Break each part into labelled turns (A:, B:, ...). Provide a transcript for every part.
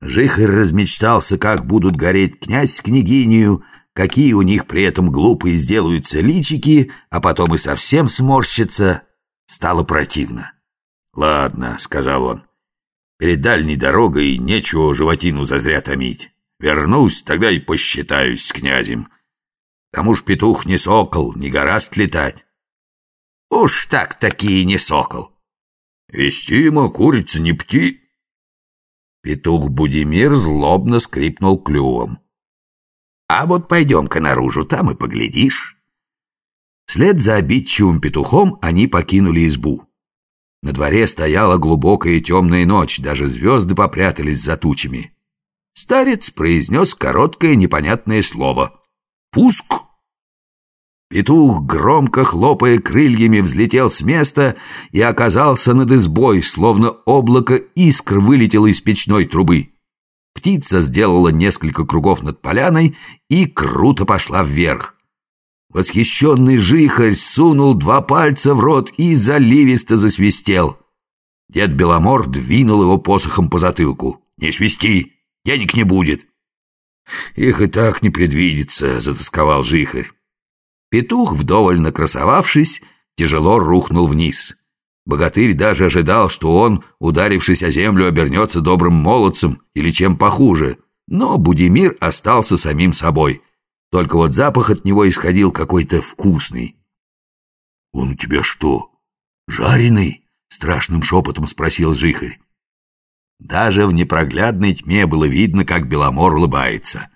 A: Жихарь размечтался, как будут гореть князь с княгинью, какие у них при этом глупые сделаются личики, а потом и совсем сморщатся. Стало противно. «Ладно», — сказал он, — «перед дальней дорогой нечего животину зазря томить. Вернусь, тогда и посчитаюсь с князем. Тому ж петух не сокол, не гораст летать».
B: «Уж так такие не сокол».
A: «Вестимо, курица не пти». Петух Будимир злобно скрипнул клювом.
B: А вот пойдем-ка наружу, там и поглядишь.
A: Вслед за обидчивым петухом они покинули избу. На дворе стояла глубокая темная ночь, даже звезды попрятались за тучами. Старец произнес короткое непонятное слово. «Пуск!» Петух, громко хлопая крыльями, взлетел с места и оказался над избой, словно облако искр вылетело из печной трубы. Птица сделала несколько кругов над поляной и круто пошла вверх. Восхищенный жихарь сунул два пальца в рот и заливисто засвистел. Дед Беломор двинул его посохом по затылку. «Не свисти, денег не будет». «Их и так не предвидится», — затасковал жихарь. Петух, вдоволь накрасовавшись, тяжело рухнул вниз. Богатырь даже ожидал, что он, ударившись о землю, обернется добрым молодцем или чем похуже. Но Будимир остался самим собой. Только вот запах от него исходил какой-то вкусный. «Он у тебя что, жареный?» — страшным шепотом спросил Жихарь. Даже в непроглядной тьме было видно, как Беломор улыбается.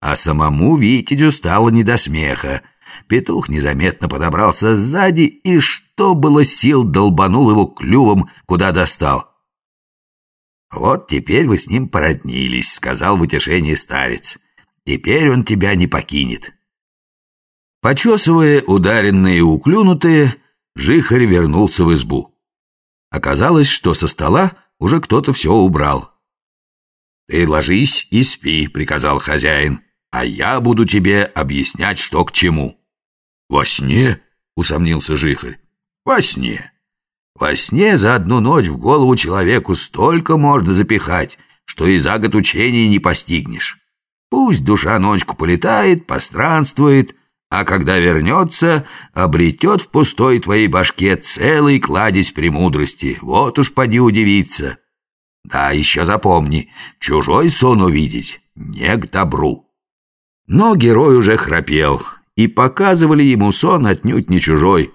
A: А самому Витязю стало не до смеха. Петух незаметно подобрался сзади и, что было сил, долбанул его клювом, куда достал. «Вот теперь вы с ним породнились», — сказал в утешении старец. «Теперь он тебя не покинет». Почесывая ударенные и уклюнутые, Жихарь вернулся в избу. Оказалось, что со стола уже кто-то все убрал. «Ты ложись и спи», — приказал хозяин, «а я буду тебе объяснять, что к чему». «Во сне?» — усомнился Жихарь. «Во сне. Во сне за одну ночь в голову человеку столько можно запихать, что и за год учения не постигнешь. Пусть душа ночку полетает, постранствует, а когда вернется, обретет в пустой твоей башке целый кладезь премудрости. Вот уж поди удивиться. Да, еще запомни, чужой сон увидеть не к добру». Но герой уже храпел, и показывали ему сон отнюдь не чужой,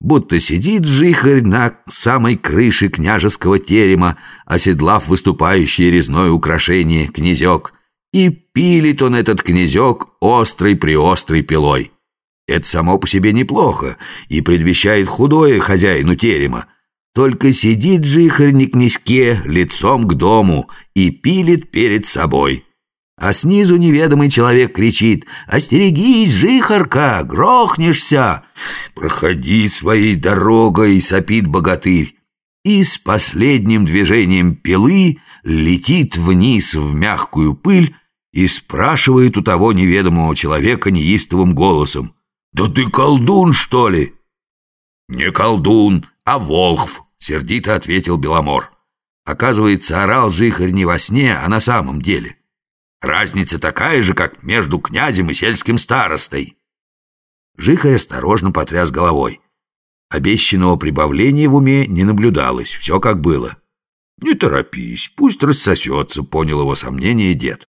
A: будто сидит жихарь на самой крыше княжеского терема, оседлав выступающее резное украшение князек, и пилит он этот князек острой-приострой пилой. Это само по себе неплохо и предвещает худое хозяину терема. Только сидит жихарь не князьке, лицом к дому, и пилит перед собой а снизу неведомый человек кричит «Остерегись, жихарка, грохнешься!» «Проходи своей дорогой!» — сопит богатырь. И с последним движением пилы летит вниз в мягкую пыль и спрашивает у того неведомого человека неистовым голосом «Да ты колдун, что ли?» «Не колдун, а волхв», — сердито ответил Беломор. Оказывается, орал жихарь не во сне, а на самом деле. Разница такая же, как между князем и сельским старостой. Жихарь осторожно потряс головой. Обещанного прибавления в уме не наблюдалось, все как было. «Не торопись, пусть рассосется», — понял его сомнение дед.